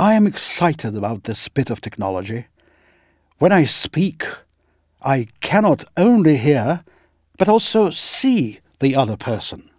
I am excited about this bit of technology. When I speak, I cannot only hear, but also see the other person.